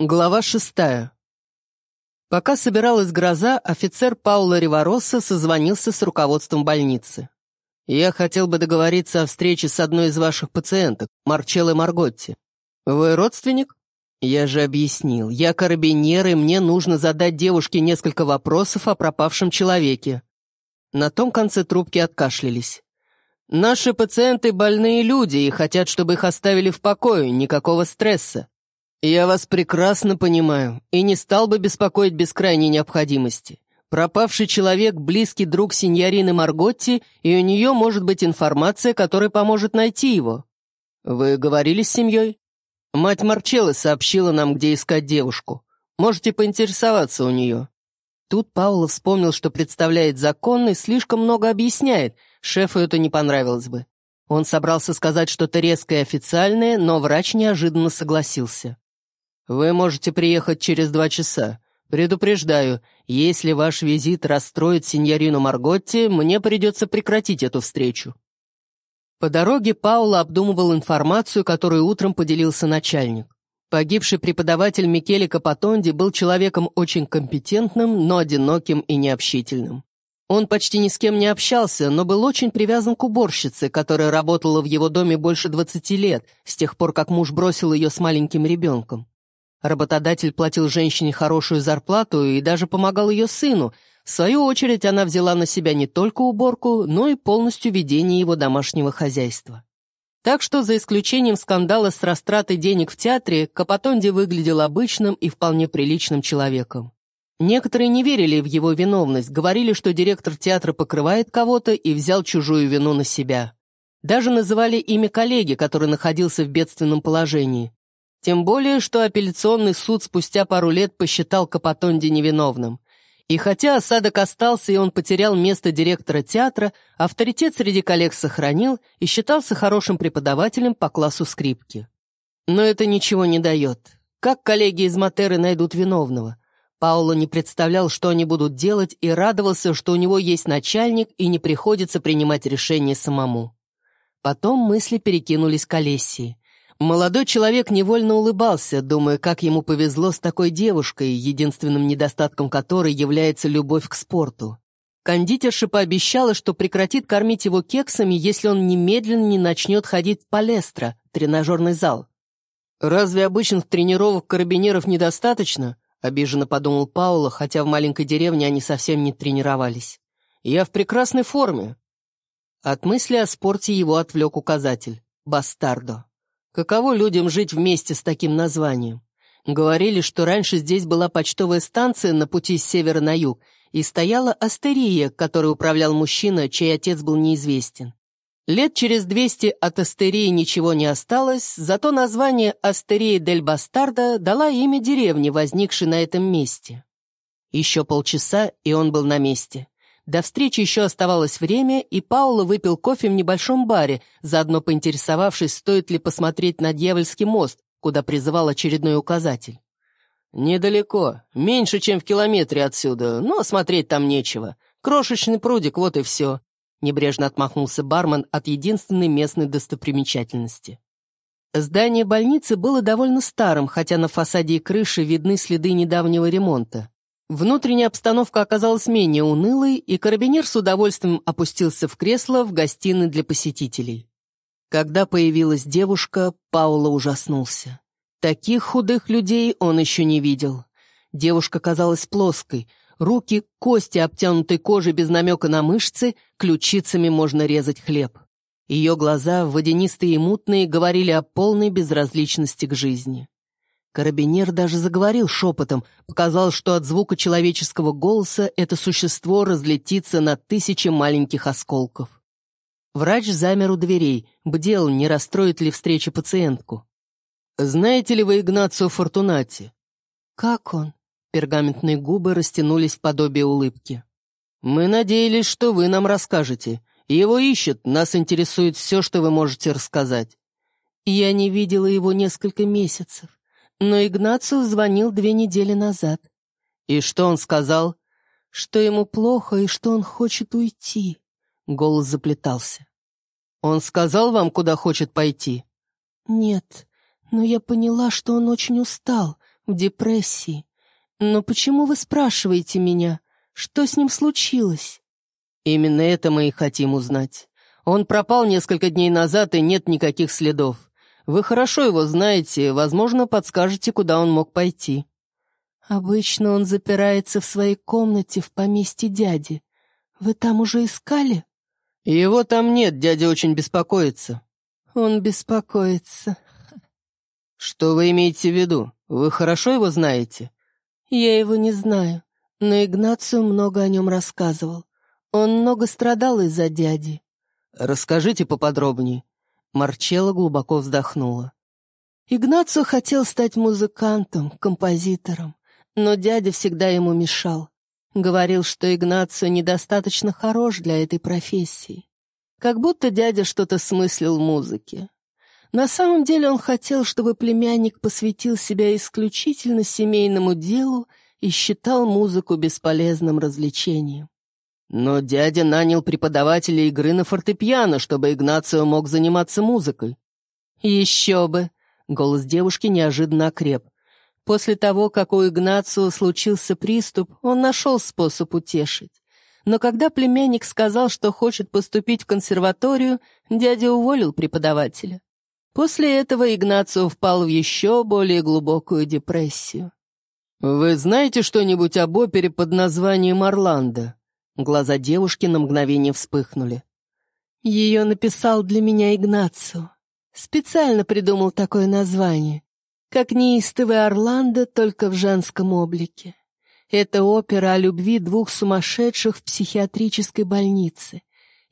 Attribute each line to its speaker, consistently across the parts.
Speaker 1: Глава шестая. Пока собиралась гроза, офицер Пауло Ривароса созвонился с руководством больницы. «Я хотел бы договориться о встрече с одной из ваших пациенток, Марчеллой Марготти. Вы родственник?» «Я же объяснил. Я карабинер, и мне нужно задать девушке несколько вопросов о пропавшем человеке». На том конце трубки откашлялись. «Наши пациенты больные люди и хотят, чтобы их оставили в покое, никакого стресса. «Я вас прекрасно понимаю и не стал бы беспокоить без крайней необходимости. Пропавший человек — близкий друг сеньорины Марготти, и у нее может быть информация, которая поможет найти его. Вы говорили с семьей? Мать Марчеллы сообщила нам, где искать девушку. Можете поинтересоваться у нее». Тут Паула вспомнил, что представляет закон и слишком много объясняет, шефу это не понравилось бы. Он собрался сказать что-то резкое и официальное, но врач неожиданно согласился. «Вы можете приехать через два часа. Предупреждаю, если ваш визит расстроит сеньорину Марготти, мне придется прекратить эту встречу». По дороге Паула обдумывал информацию, которую утром поделился начальник. Погибший преподаватель Микеле Капатонди был человеком очень компетентным, но одиноким и необщительным. Он почти ни с кем не общался, но был очень привязан к уборщице, которая работала в его доме больше 20 лет, с тех пор, как муж бросил ее с маленьким ребенком. Работодатель платил женщине хорошую зарплату и даже помогал ее сыну. В свою очередь она взяла на себя не только уборку, но и полностью ведение его домашнего хозяйства. Так что, за исключением скандала с растратой денег в театре, Капотонди выглядел обычным и вполне приличным человеком. Некоторые не верили в его виновность, говорили, что директор театра покрывает кого-то и взял чужую вину на себя. Даже называли имя коллеги, который находился в бедственном положении. Тем более, что апелляционный суд спустя пару лет посчитал Капотонди невиновным. И хотя осадок остался и он потерял место директора театра, авторитет среди коллег сохранил и считался хорошим преподавателем по классу скрипки. Но это ничего не дает. Как коллеги из Матеры найдут виновного? Пауло не представлял, что они будут делать, и радовался, что у него есть начальник и не приходится принимать решения самому. Потом мысли перекинулись к Олесии. Молодой человек невольно улыбался, думая, как ему повезло с такой девушкой, единственным недостатком которой является любовь к спорту. Кондитерша пообещала, что прекратит кормить его кексами, если он немедленно не начнет ходить в палестро, тренажерный зал. «Разве обычных тренировок карабинеров недостаточно?» — обиженно подумал Паула, хотя в маленькой деревне они совсем не тренировались. «Я в прекрасной форме». От мысли о спорте его отвлек указатель — «Бастардо». Каково людям жить вместе с таким названием? Говорили, что раньше здесь была почтовая станция на пути с севера на юг, и стояла астерия, которой управлял мужчина, чей отец был неизвестен. Лет через двести от астерии ничего не осталось, зато название Астерии дель Бастарда дала имя деревни, возникшей на этом месте. Еще полчаса, и он был на месте. До встречи еще оставалось время, и Пауло выпил кофе в небольшом баре, заодно поинтересовавшись, стоит ли посмотреть на Дьявольский мост, куда призывал очередной указатель. «Недалеко, меньше, чем в километре отсюда, но смотреть там нечего. Крошечный прудик, вот и все», — небрежно отмахнулся бармен от единственной местной достопримечательности. Здание больницы было довольно старым, хотя на фасаде и крыше видны следы недавнего ремонта. Внутренняя обстановка оказалась менее унылой, и карабинер с удовольствием опустился в кресло в гостиной для посетителей. Когда появилась девушка, Паула ужаснулся. Таких худых людей он еще не видел. Девушка казалась плоской, руки, кости, обтянутой кожей без намека на мышцы, ключицами можно резать хлеб. Ее глаза, водянистые и мутные, говорили о полной безразличности к жизни. Карабинер даже заговорил шепотом, показал, что от звука человеческого голоса это существо разлетится на тысячи маленьких осколков. Врач замер у дверей, бдел, не расстроит ли встреча пациентку. «Знаете ли вы Игнацио Фортунати?» «Как он?» Пергаментные губы растянулись в подобие улыбки. «Мы надеялись, что вы нам расскажете. Его ищут, нас интересует все, что вы можете рассказать». «Я не видела его несколько месяцев но Игнациус звонил две недели назад. И что он сказал? Что ему плохо и что он хочет уйти. Голос заплетался. Он сказал вам, куда хочет пойти? Нет, но я поняла, что он очень устал. в депрессии. Но почему вы спрашиваете меня? Что с ним случилось?» «Именно это мы и хотим узнать. Он пропал несколько дней назад, и нет никаких следов. Вы хорошо его знаете, возможно, подскажете, куда он мог пойти». «Обычно он запирается в своей комнате в поместье дяди. Вы там уже искали?» «Его там нет, дядя очень беспокоится». «Он беспокоится». «Что вы имеете в виду? Вы хорошо его знаете?» «Я его не знаю, но Игнацию много о нем рассказывал. Он много страдал из-за дяди». «Расскажите поподробнее». Марчелла глубоко вздохнула. Игнацио хотел стать музыкантом, композитором, но дядя всегда ему мешал. Говорил, что Игнацио недостаточно хорош для этой профессии. Как будто дядя что-то смыслил в музыке. На самом деле он хотел, чтобы племянник посвятил себя исключительно семейному делу и считал музыку бесполезным развлечением. Но дядя нанял преподавателя игры на фортепиано, чтобы Игнацио мог заниматься музыкой. «Еще бы!» — голос девушки неожиданно окреп. После того, как у Игнацио случился приступ, он нашел способ утешить. Но когда племянник сказал, что хочет поступить в консерваторию, дядя уволил преподавателя. После этого Игнацио впал в еще более глубокую депрессию. «Вы знаете что-нибудь об опере под названием «Орландо»?» Глаза девушки на мгновение вспыхнули. Ее написал для меня Игнацио. Специально придумал такое название. Как неистовый Орландо, только в женском облике. Это опера о любви двух сумасшедших в психиатрической больнице.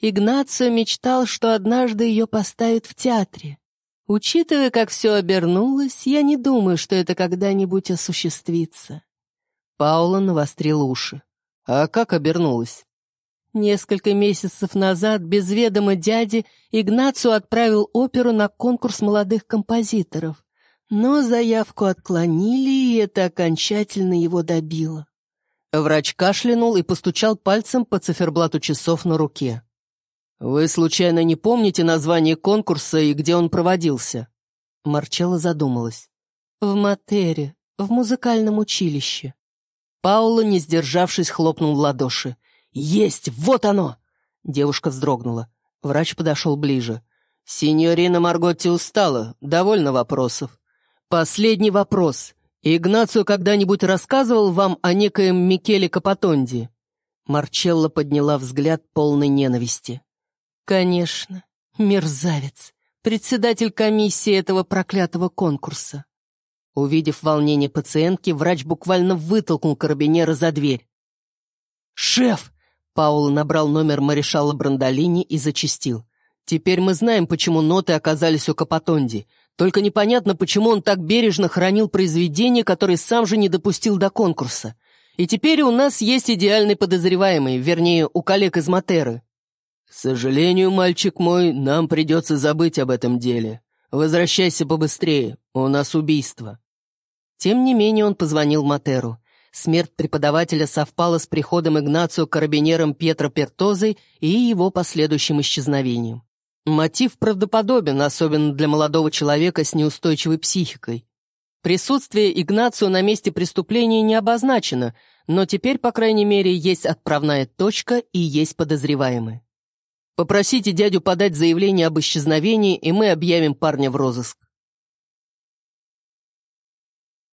Speaker 1: Игнацио мечтал, что однажды ее поставят в театре. Учитывая, как все обернулось, я не думаю, что это когда-нибудь осуществится. Паула навострил уши. А как обернулась? Несколько месяцев назад, без ведома дяди, Игнацию отправил оперу на конкурс молодых композиторов. Но заявку отклонили, и это окончательно его добило. Врач кашлянул и постучал пальцем по циферблату часов на руке. «Вы случайно не помните название конкурса и где он проводился?» Марчелла задумалась. «В Матере, в музыкальном училище». Паула, не сдержавшись, хлопнул в ладоши. «Есть! Вот оно!» Девушка вздрогнула. Врач подошел ближе. «Синьорина Марготти устала. Довольно вопросов. Последний вопрос. Игнацио когда-нибудь рассказывал вам о некоем Микеле Капатонди?» Марчелла подняла взгляд полной ненависти. «Конечно. Мерзавец. Председатель комиссии этого проклятого конкурса. Увидев волнение пациентки, врач буквально вытолкнул карабинера за дверь. «Шеф!» — Паул набрал номер маршала Брандолини и зачистил. «Теперь мы знаем, почему ноты оказались у Капотонди. Только непонятно, почему он так бережно хранил произведение, которое сам же не допустил до конкурса. И теперь у нас есть идеальный подозреваемый, вернее, у коллег из Матеры». «К сожалению, мальчик мой, нам придется забыть об этом деле. Возвращайся побыстрее, у нас убийство». Тем не менее он позвонил Матеру. Смерть преподавателя совпала с приходом Игнацио карабинером Петро Пертозой и его последующим исчезновением. Мотив правдоподобен, особенно для молодого человека с неустойчивой психикой. Присутствие Игнацио на месте преступления не обозначено, но теперь, по крайней мере, есть отправная точка и есть подозреваемый. Попросите дядю подать заявление об исчезновении, и мы объявим парня в розыск.